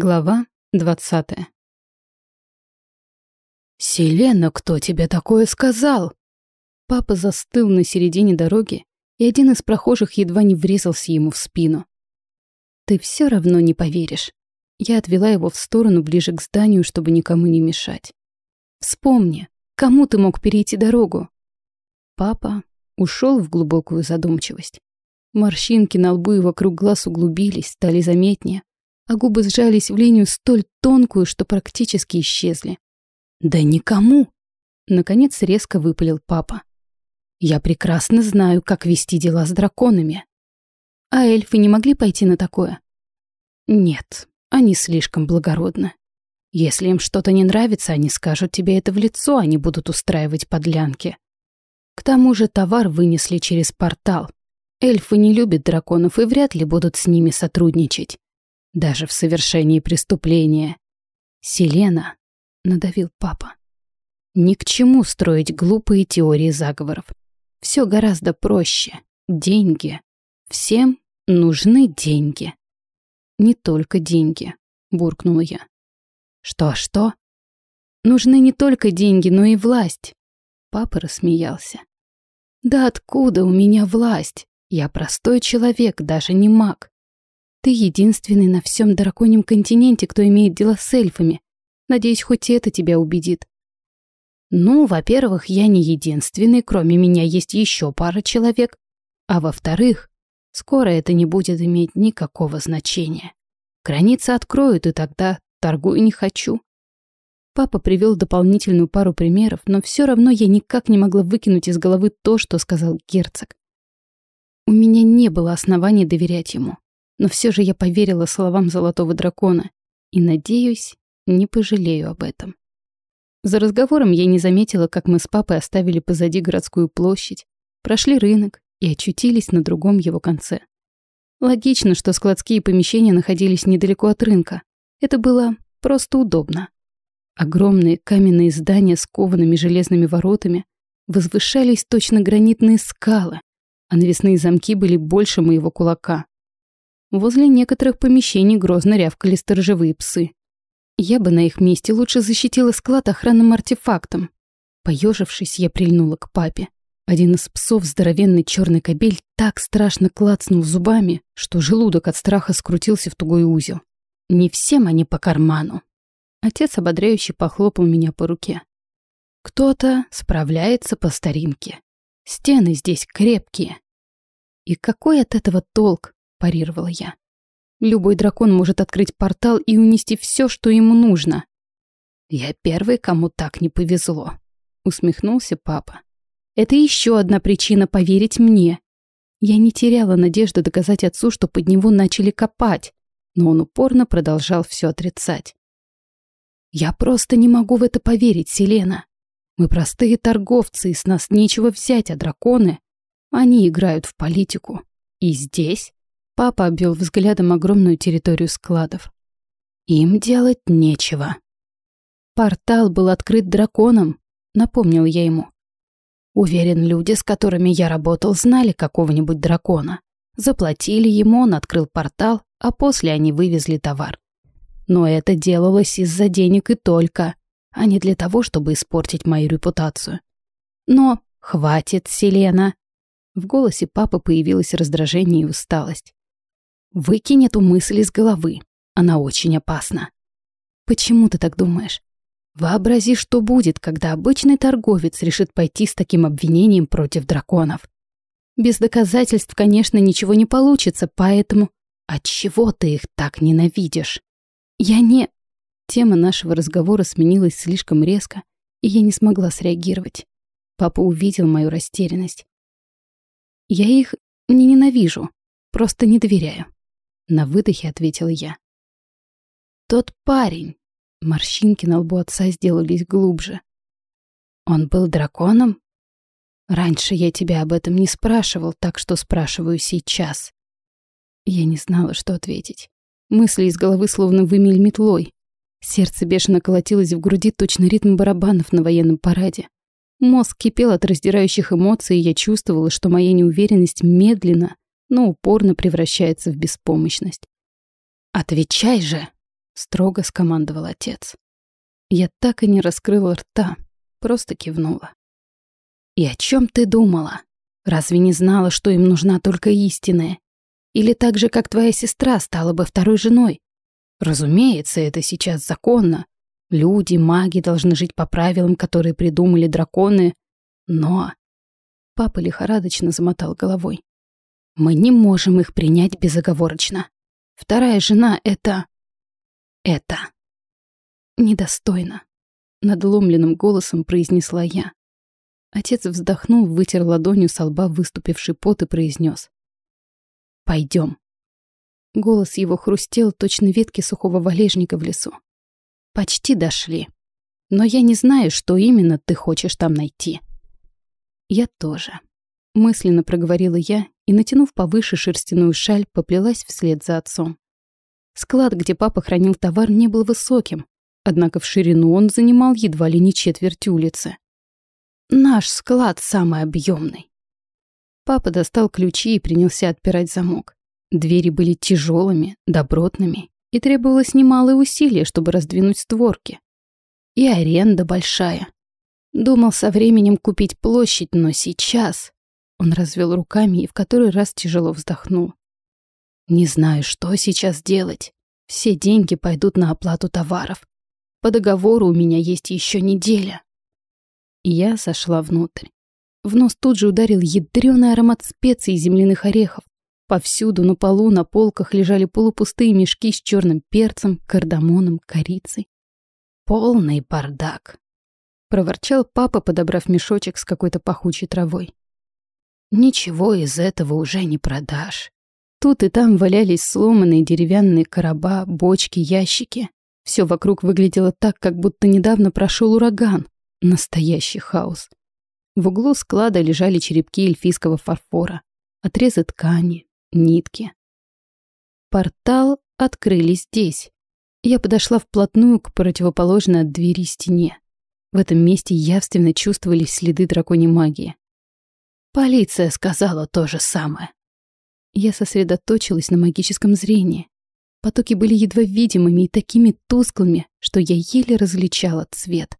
Глава двадцатая. «Селена, кто тебе такое сказал?» Папа застыл на середине дороги, и один из прохожих едва не врезался ему в спину. «Ты все равно не поверишь». Я отвела его в сторону ближе к зданию, чтобы никому не мешать. «Вспомни, кому ты мог перейти дорогу?» Папа ушел в глубокую задумчивость. Морщинки на лбу и вокруг глаз углубились, стали заметнее а губы сжались в линию столь тонкую, что практически исчезли. «Да никому!» Наконец резко выпалил папа. «Я прекрасно знаю, как вести дела с драконами. А эльфы не могли пойти на такое?» «Нет, они слишком благородны. Если им что-то не нравится, они скажут тебе это в лицо, они будут устраивать подлянки. К тому же товар вынесли через портал. Эльфы не любят драконов и вряд ли будут с ними сотрудничать даже в совершении преступления. «Селена», — надавил папа, — «ни к чему строить глупые теории заговоров. Все гораздо проще. Деньги. Всем нужны деньги». «Не только деньги», — буркнула я. «Что-что?» «Нужны не только деньги, но и власть». Папа рассмеялся. «Да откуда у меня власть? Я простой человек, даже не маг. Ты единственный на всем драконьем континенте, кто имеет дела с эльфами. Надеюсь, хоть это тебя убедит. Ну, во-первых, я не единственный, кроме меня есть еще пара человек. А во-вторых, скоро это не будет иметь никакого значения. Границы откроют, и тогда торгую не хочу. Папа привел дополнительную пару примеров, но все равно я никак не могла выкинуть из головы то, что сказал герцог. У меня не было оснований доверять ему. Но все же я поверила словам золотого дракона и, надеюсь, не пожалею об этом. За разговором я не заметила, как мы с папой оставили позади городскую площадь, прошли рынок и очутились на другом его конце. Логично, что складские помещения находились недалеко от рынка. Это было просто удобно. Огромные каменные здания с коваными железными воротами возвышались точно гранитные скалы, а навесные замки были больше моего кулака. Возле некоторых помещений грозно рявкали сторожевые псы. Я бы на их месте лучше защитила склад охранным артефактом. Поежившись, я прильнула к папе. Один из псов, здоровенный черный кобель, так страшно клацнул зубами, что желудок от страха скрутился в тугой узел. Не всем они по карману. Отец ободряюще похлопал меня по руке. Кто-то справляется по старинке. Стены здесь крепкие. И какой от этого толк? Парировала я. Любой дракон может открыть портал и унести все, что ему нужно. Я первый, кому так не повезло, усмехнулся папа. Это еще одна причина поверить мне. Я не теряла надежды доказать отцу, что под него начали копать, но он упорно продолжал все отрицать. Я просто не могу в это поверить, Селена. Мы простые торговцы, и с нас нечего взять, а драконы, они играют в политику. И здесь Папа обвел взглядом огромную территорию складов. Им делать нечего. Портал был открыт драконом, напомнил я ему. Уверен, люди, с которыми я работал, знали какого-нибудь дракона. Заплатили ему, он открыл портал, а после они вывезли товар. Но это делалось из-за денег и только, а не для того, чтобы испортить мою репутацию. Но хватит, Селена. В голосе папы появилось раздражение и усталость. Выкинь эту мысль из головы. Она очень опасна. Почему ты так думаешь? Вообрази, что будет, когда обычный торговец решит пойти с таким обвинением против драконов. Без доказательств, конечно, ничего не получится, поэтому отчего ты их так ненавидишь? Я не... Тема нашего разговора сменилась слишком резко, и я не смогла среагировать. Папа увидел мою растерянность. Я их не ненавижу, просто не доверяю. На выдохе ответила я. Тот парень. Морщинки на лбу отца сделались глубже. Он был драконом? Раньше я тебя об этом не спрашивал, так что спрашиваю сейчас. Я не знала, что ответить. Мысли из головы словно вымели метлой. Сердце бешено колотилось в груди точно ритм барабанов на военном параде. Мозг кипел от раздирающих эмоций, и я чувствовала, что моя неуверенность медленно, но упорно превращается в беспомощность. «Отвечай же!» — строго скомандовал отец. Я так и не раскрыла рта, просто кивнула. «И о чем ты думала? Разве не знала, что им нужна только истинная? Или так же, как твоя сестра стала бы второй женой? Разумеется, это сейчас законно. Люди, маги должны жить по правилам, которые придумали драконы. Но...» Папа лихорадочно замотал головой. «Мы не можем их принять безоговорочно. Вторая жена — это... это... недостойно. Надломленным голосом произнесла я. Отец вздохнул, вытер ладонью со лба выступивший пот и произнес. «Пойдем». Голос его хрустел точно ветки сухого валежника в лесу. «Почти дошли. Но я не знаю, что именно ты хочешь там найти». «Я тоже», — мысленно проговорила я и, натянув повыше шерстяную шаль, поплелась вслед за отцом. Склад, где папа хранил товар, не был высоким, однако в ширину он занимал едва ли не четверть улицы. Наш склад самый объемный. Папа достал ключи и принялся отпирать замок. Двери были тяжелыми, добротными, и требовалось немалое усилие, чтобы раздвинуть створки. И аренда большая. Думал со временем купить площадь, но сейчас... Он развел руками и в который раз тяжело вздохнул. Не знаю, что сейчас делать. Все деньги пойдут на оплату товаров. По договору у меня есть еще неделя. Я сошла внутрь. В нос тут же ударил ядрёный аромат специй и земляных орехов. Повсюду на полу, на полках лежали полупустые мешки с черным перцем, кардамоном, корицей. Полный бардак. Проворчал папа, подобрав мешочек с какой-то пахучей травой. Ничего из этого уже не продашь. Тут и там валялись сломанные деревянные короба, бочки, ящики. Все вокруг выглядело так, как будто недавно прошел ураган. Настоящий хаос. В углу склада лежали черепки эльфийского фарфора, отрезы ткани, нитки. Портал открыли здесь. Я подошла вплотную к противоположной от двери стене. В этом месте явственно чувствовались следы драконьей магии. Полиция сказала то же самое. Я сосредоточилась на магическом зрении. Потоки были едва видимыми и такими тусклыми, что я еле различала цвет.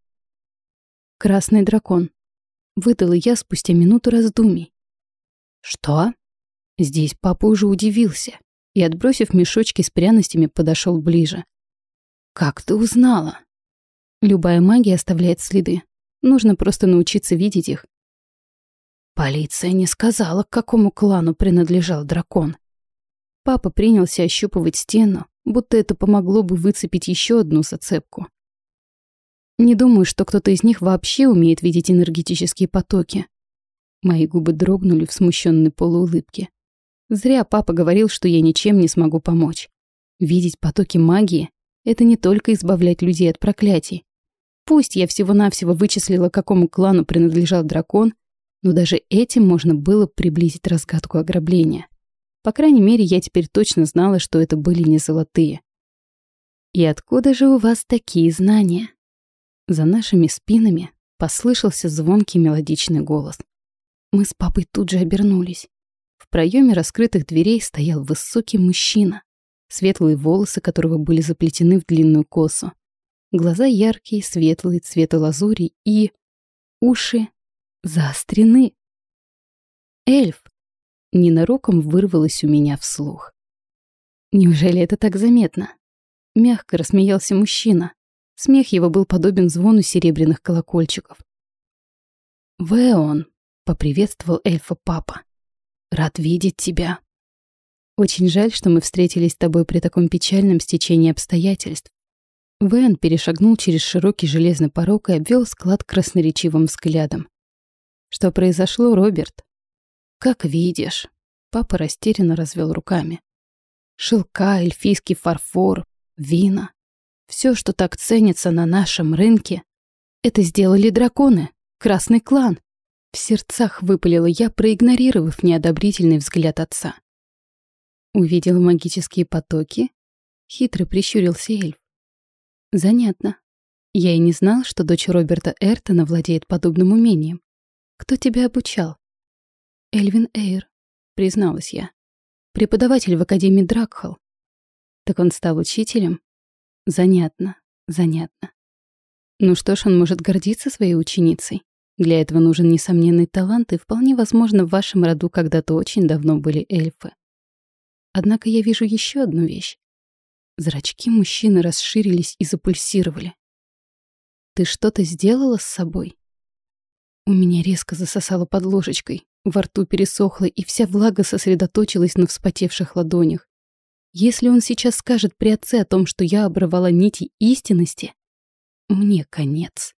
«Красный дракон», — выдала я спустя минуту раздумий. «Что?» Здесь папа уже удивился и, отбросив мешочки с пряностями, подошел ближе. «Как ты узнала?» Любая магия оставляет следы. Нужно просто научиться видеть их. Полиция не сказала, к какому клану принадлежал дракон. Папа принялся ощупывать стену, будто это помогло бы выцепить еще одну зацепку. Не думаю, что кто-то из них вообще умеет видеть энергетические потоки. Мои губы дрогнули в смущенной полуулыбке. Зря папа говорил, что я ничем не смогу помочь. Видеть потоки магии — это не только избавлять людей от проклятий. Пусть я всего-навсего вычислила, какому клану принадлежал дракон, но даже этим можно было приблизить разгадку ограбления. По крайней мере, я теперь точно знала, что это были не золотые. «И откуда же у вас такие знания?» За нашими спинами послышался звонкий мелодичный голос. Мы с папой тут же обернулись. В проеме раскрытых дверей стоял высокий мужчина, светлые волосы которого были заплетены в длинную косу, глаза яркие, светлые, цвета лазури и... уши заострены. Эльф ненароком вырвалось у меня вслух. Неужели это так заметно? Мягко рассмеялся мужчина. Смех его был подобен звону серебряных колокольчиков. «Вэон», — поприветствовал эльфа папа. «Рад видеть тебя». «Очень жаль, что мы встретились с тобой при таком печальном стечении обстоятельств». Вэн перешагнул через широкий железный порог и обвел склад красноречивым взглядом. Что произошло, Роберт? Как видишь. Папа растерянно развел руками. Шелка, эльфийский фарфор, вина. Все, что так ценится на нашем рынке, это сделали драконы, красный клан. В сердцах выпалила я, проигнорировав неодобрительный взгляд отца. Увидел магические потоки. Хитро прищурился эльф. Занятно. Я и не знал, что дочь Роберта Эртона владеет подобным умением. Кто тебя обучал? Эльвин Эйр, призналась я. Преподаватель в Академии Дракхал. Так он стал учителем? Занятно, занятно. Ну что ж, он может гордиться своей ученицей. Для этого нужен несомненный талант, и вполне возможно, в вашем роду когда-то очень давно были эльфы. Однако я вижу еще одну вещь. Зрачки мужчины расширились и запульсировали. «Ты что-то сделала с собой?» У меня резко засосало под ложечкой, во рту пересохло, и вся влага сосредоточилась на вспотевших ладонях. Если он сейчас скажет при отце о том, что я обрывала нити истинности, мне конец.